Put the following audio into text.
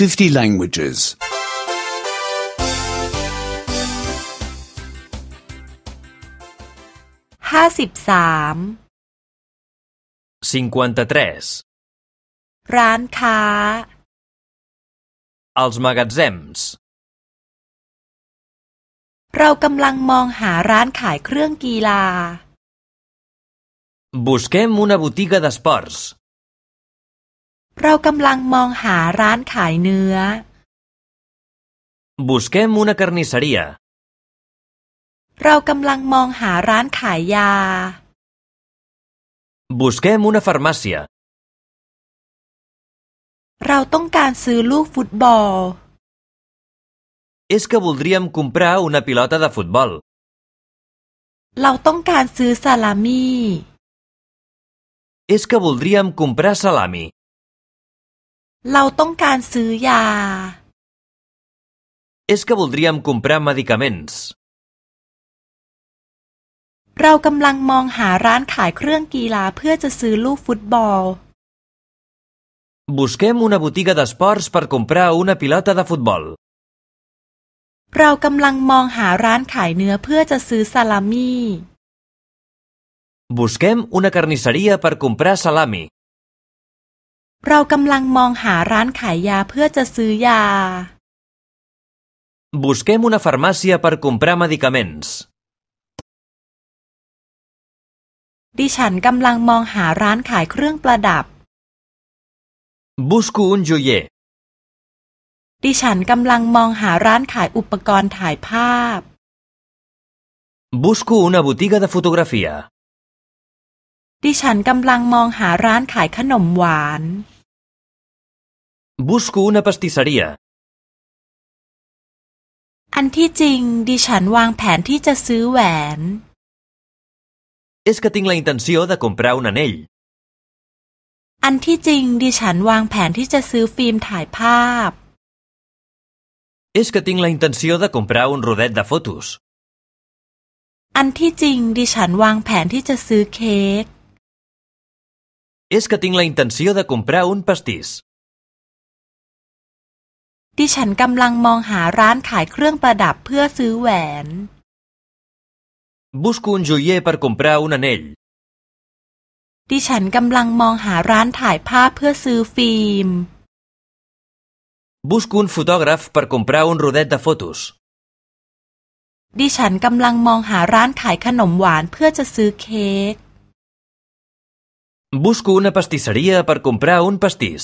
50 languages. ห้าสิบสาม 53. ร้านค้า Els magatzems. เรากำลังมองหาร้านขายเครื่องกีฬา Busquem una botiga d'esports. เรากำลังมองหาร้านขายเนื้อ Busquem una carnisseria. เรากำลังมองหาร้านขายยา Busquem una farmàcia. เราต้องการซื้อลูกฟุตบอล És que voldríem comprar una pilota de futbol. เราต้องการซื้อซาลามี่ És que voldríem comprar salami. เราต้องการซื้อยา És que voldríem comprar medicaments. เรากำลังมองหาร้านขายเครื่องกีฬาเพื่อจะซื้อลูกฟุตบอล Busquem una botiga d'esports per comprar una pilota de futbol. เรากำลังมองหาร้านขายเนื้อเพื่อจะซื้อซาลามี่ Busquem una carnisseria per comprar salami. เรากำลังมองหาร้านขายยาเพื่อจะซื้อยา Busquem una farmàcia per comprar medicaments. ดิฉันกำลังมองหาร้านขายเครื่องประดับ Busco un joier. ดิฉันกำลังมองหาร้านขายอุปกรณ์ถ่ายภาพ Busco una botiga de fotografia. ดิฉันกำลังมองหาร้านขายขนมหวาน Busco una pastisseria. อันที่จริงดิฉันวางแผนที่จะซื้อแหวน És que tinc la intenció de comprar un anell. อันที่จริงดิฉันวางแผนที่จะซื้อฟิล์มถ่ายภาพ És que tinc la intenció de comprar un rodet de fotos. อันที่จริงดิฉันวางแผนที่จะซื้อเค้ก És que tinc la intenció de comprar un pastís. ดิฉันกำลังมองหาร้านขายเครื่องประดับเพื่อซื้อแหวน Busco un joier per comprar un anell. ดิฉันกำลังมองหาร้านถ่ายภาพเพื่อซื้อฟิล์ม Busco un fotògraf per comprar un rodet de fotos. ดิฉันกำลังมองหาร้านขายขนมหวานเพื่อจะซื้อเค้ก Busco una pastisseria per comprar un pastís.